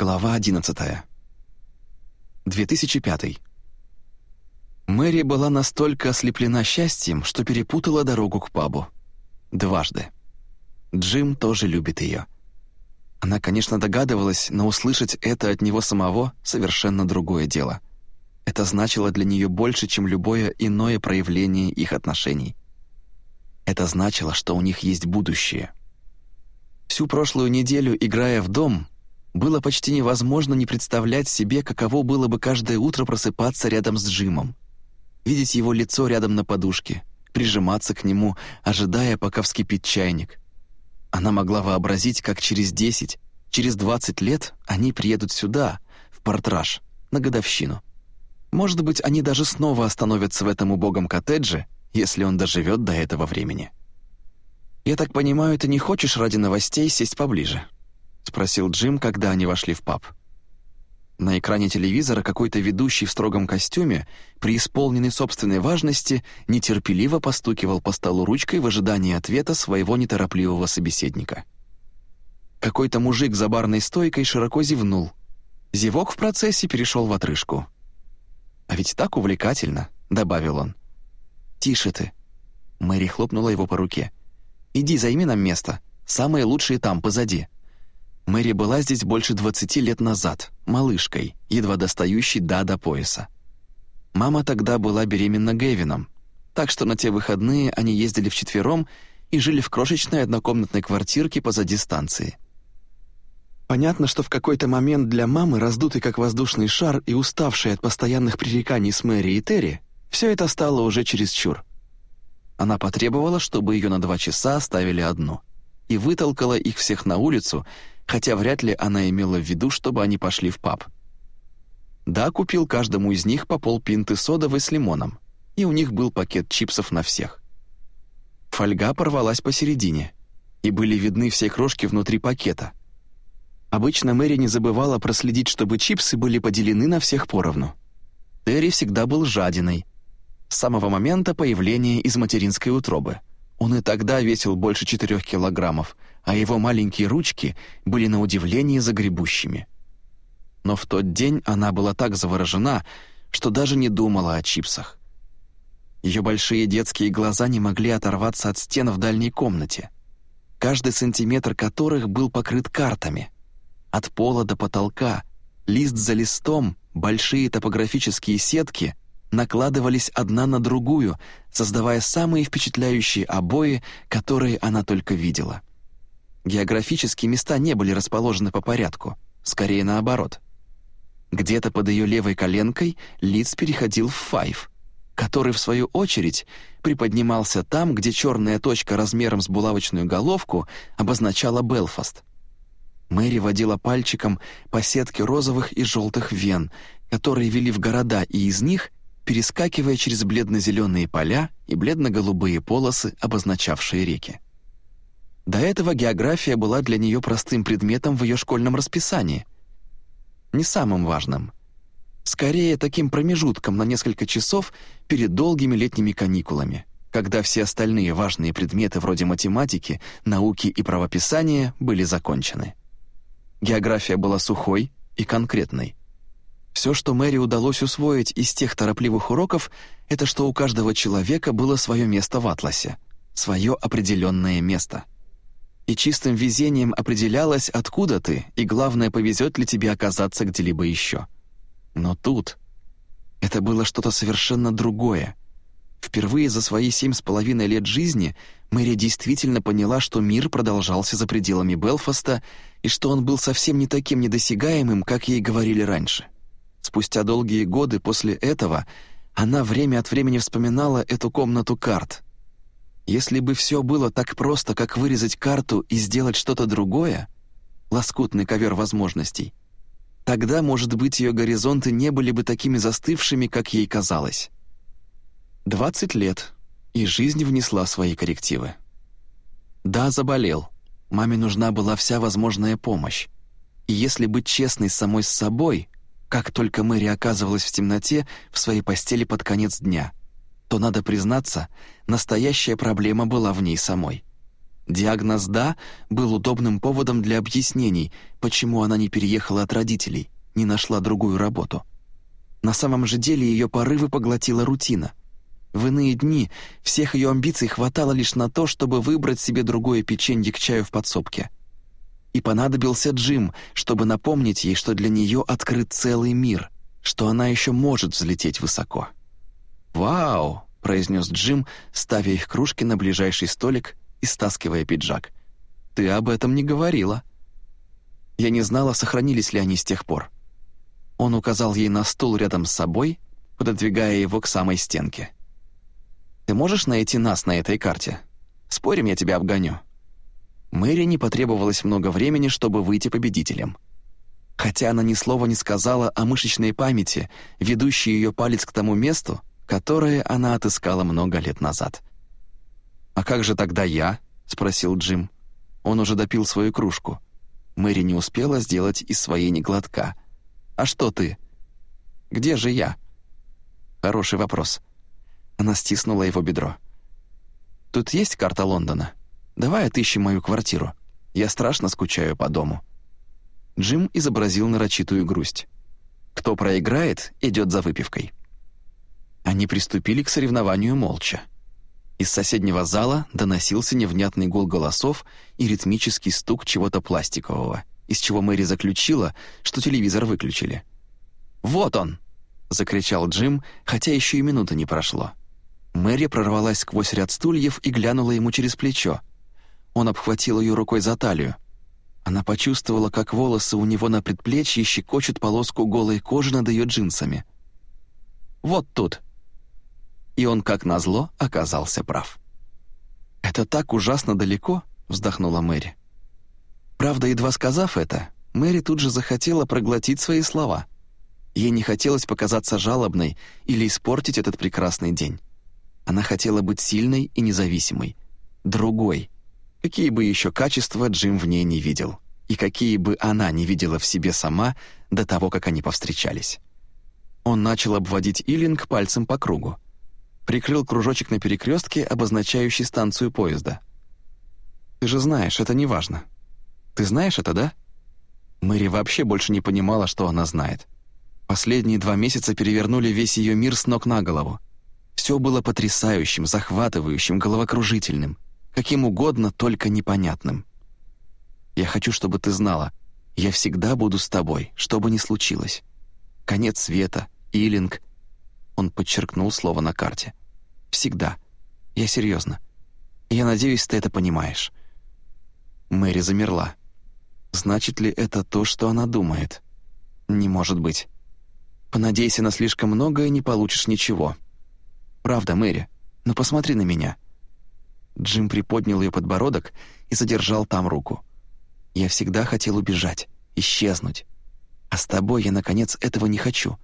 Глава 11. 2005. Мэри была настолько ослеплена счастьем, что перепутала дорогу к пабу. Дважды. Джим тоже любит ее. Она, конечно, догадывалась, но услышать это от него самого — совершенно другое дело. Это значило для нее больше, чем любое иное проявление их отношений. Это значило, что у них есть будущее. Всю прошлую неделю, играя в дом, было почти невозможно не представлять себе, каково было бы каждое утро просыпаться рядом с Джимом. Видеть его лицо рядом на подушке, прижиматься к нему, ожидая, пока вскипит чайник. Она могла вообразить, как через 10, через 20 лет они приедут сюда, в Портраж, на годовщину. Может быть, они даже снова остановятся в этом убогом коттедже, если он доживет до этого времени. «Я так понимаю, ты не хочешь ради новостей сесть поближе?» Спросил Джим, когда они вошли в паб. На экране телевизора какой-то ведущий в строгом костюме, преисполненный собственной важности, нетерпеливо постукивал по столу ручкой в ожидании ответа своего неторопливого собеседника. Какой-то мужик за барной стойкой широко зевнул. Зевок в процессе перешел в отрыжку. «А ведь так увлекательно», — добавил он. «Тише ты». Мэри хлопнула его по руке. «Иди, займи нам место. Самые лучшие там, позади». Мэри была здесь больше 20 лет назад, малышкой, едва достающей да до пояса. Мама тогда была беременна Гэвином, так что на те выходные они ездили вчетвером и жили в крошечной однокомнатной квартирке позади станции. Понятно, что в какой-то момент для мамы, раздутый как воздушный шар и уставшей от постоянных пререканий с Мэри и Терри, все это стало уже чересчур. Она потребовала, чтобы ее на два часа оставили одну, и вытолкала их всех на улицу, хотя вряд ли она имела в виду, чтобы они пошли в паб. Да, купил каждому из них по полпинты содовой с лимоном, и у них был пакет чипсов на всех. Фольга порвалась посередине, и были видны все крошки внутри пакета. Обычно Мэри не забывала проследить, чтобы чипсы были поделены на всех поровну. Терри всегда был жадиной, с самого момента появления из материнской утробы. Он и тогда весил больше четырех килограммов, а его маленькие ручки были на удивление загребущими. Но в тот день она была так заворожена, что даже не думала о чипсах. Ее большие детские глаза не могли оторваться от стен в дальней комнате, каждый сантиметр которых был покрыт картами. От пола до потолка, лист за листом, большие топографические сетки накладывались одна на другую, создавая самые впечатляющие обои, которые она только видела. Географические места не были расположены по порядку, скорее наоборот. Где-то под ее левой коленкой лиц переходил в файв, который, в свою очередь, приподнимался там, где черная точка размером с булавочную головку обозначала Белфаст. Мэри водила пальчиком по сетке розовых и желтых вен, которые вели в города, и из них, перескакивая через бледно-зеленые поля и бледно-голубые полосы, обозначавшие реки. До этого география была для нее простым предметом в ее школьном расписании. Не самым важным. Скорее, таким промежутком на несколько часов перед долгими летними каникулами, когда все остальные важные предметы вроде математики, науки и правописания были закончены. География была сухой и конкретной. Все, что Мэри удалось усвоить из тех торопливых уроков, это что у каждого человека было свое место в атласе, свое определенное место — и чистым везением определялось, откуда ты, и главное, повезет ли тебе оказаться где-либо еще. Но тут это было что-то совершенно другое. Впервые за свои семь с половиной лет жизни Мэри действительно поняла, что мир продолжался за пределами Белфаста и что он был совсем не таким недосягаемым, как ей говорили раньше. Спустя долгие годы после этого она время от времени вспоминала эту комнату карт — если бы все было так просто, как вырезать карту и сделать что-то другое, лоскутный ковер возможностей, тогда, может быть, ее горизонты не были бы такими застывшими, как ей казалось. Двадцать лет, и жизнь внесла свои коррективы. Да, заболел. Маме нужна была вся возможная помощь. И если быть честной самой с собой, как только Мэри оказывалась в темноте в своей постели под конец дня — то, надо признаться, настоящая проблема была в ней самой. Диагноз «да» был удобным поводом для объяснений, почему она не переехала от родителей, не нашла другую работу. На самом же деле ее порывы поглотила рутина. В иные дни всех ее амбиций хватало лишь на то, чтобы выбрать себе другое печенье к чаю в подсобке. И понадобился Джим, чтобы напомнить ей, что для нее открыт целый мир, что она еще может взлететь высоко. «Вау!» — произнес Джим, ставя их кружки на ближайший столик и стаскивая пиджак. «Ты об этом не говорила». Я не знала, сохранились ли они с тех пор. Он указал ей на стул рядом с собой, пододвигая его к самой стенке. «Ты можешь найти нас на этой карте? Спорим, я тебя обгоню». Мэри не потребовалось много времени, чтобы выйти победителем. Хотя она ни слова не сказала о мышечной памяти, ведущей ее палец к тому месту, которое она отыскала много лет назад. «А как же тогда я?» — спросил Джим. Он уже допил свою кружку. Мэри не успела сделать из своей ни глотка. «А что ты? Где же я?» «Хороший вопрос». Она стиснула его бедро. «Тут есть карта Лондона? Давай отыщем мою квартиру. Я страшно скучаю по дому». Джим изобразил нарочитую грусть. «Кто проиграет, идет за выпивкой». Они приступили к соревнованию молча. Из соседнего зала доносился невнятный гул голосов и ритмический стук чего-то пластикового, из чего Мэри заключила, что телевизор выключили. «Вот он!» — закричал Джим, хотя еще и минуты не прошло. Мэри прорвалась сквозь ряд стульев и глянула ему через плечо. Он обхватил ее рукой за талию. Она почувствовала, как волосы у него на предплечье щекочут полоску голой кожи над ее джинсами. «Вот тут», и он, как назло, оказался прав. «Это так ужасно далеко», — вздохнула Мэри. Правда, едва сказав это, Мэри тут же захотела проглотить свои слова. Ей не хотелось показаться жалобной или испортить этот прекрасный день. Она хотела быть сильной и независимой, другой, какие бы еще качества Джим в ней не видел, и какие бы она не видела в себе сама до того, как они повстречались. Он начал обводить Иллинг пальцем по кругу прикрыл кружочек на перекрестке, обозначающий станцию поезда. «Ты же знаешь, это не важно. Ты знаешь это, да?» Мэри вообще больше не понимала, что она знает. Последние два месяца перевернули весь ее мир с ног на голову. Все было потрясающим, захватывающим, головокружительным, каким угодно, только непонятным. «Я хочу, чтобы ты знала, я всегда буду с тобой, что бы ни случилось. Конец света, Илинг, он подчеркнул слово на карте. «Всегда. Я серьезно. Я надеюсь, ты это понимаешь». Мэри замерла. Значит ли это то, что она думает? Не может быть. Понадейся на слишком многое, не получишь ничего. Правда, Мэри, но посмотри на меня. Джим приподнял ее подбородок и задержал там руку. Я всегда хотел убежать, исчезнуть. А с тобой я, наконец, этого не хочу.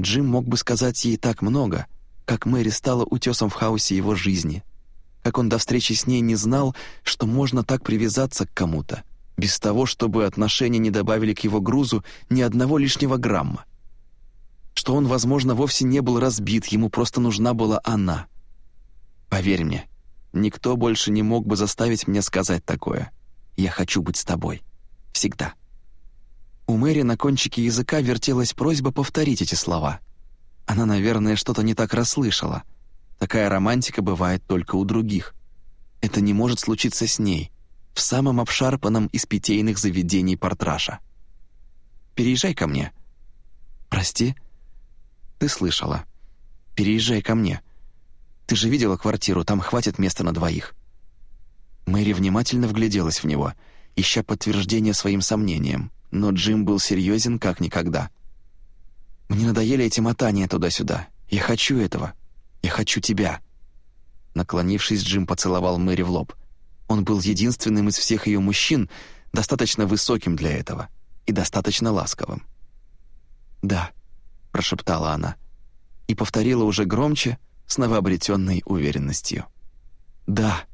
Джим мог бы сказать ей так много, как Мэри стала утесом в хаосе его жизни, как он до встречи с ней не знал, что можно так привязаться к кому-то, без того, чтобы отношения не добавили к его грузу ни одного лишнего грамма. Что он, возможно, вовсе не был разбит, ему просто нужна была она. Поверь мне, никто больше не мог бы заставить меня сказать такое. «Я хочу быть с тобой. Всегда». У Мэри на кончике языка вертелась просьба повторить эти слова. Она, наверное, что-то не так расслышала. Такая романтика бывает только у других. Это не может случиться с ней, в самом обшарпанном из питейных заведений Портраша. «Переезжай ко мне». «Прости?» «Ты слышала. Переезжай ко мне. Ты же видела квартиру, там хватит места на двоих». Мэри внимательно вгляделась в него, ища подтверждение своим сомнениям но Джим был серьезен как никогда. «Мне надоели эти мотания туда-сюда. Я хочу этого. Я хочу тебя». Наклонившись, Джим поцеловал Мэри в лоб. Он был единственным из всех ее мужчин, достаточно высоким для этого и достаточно ласковым. «Да», — прошептала она, и повторила уже громче, с новообретенной уверенностью. «Да».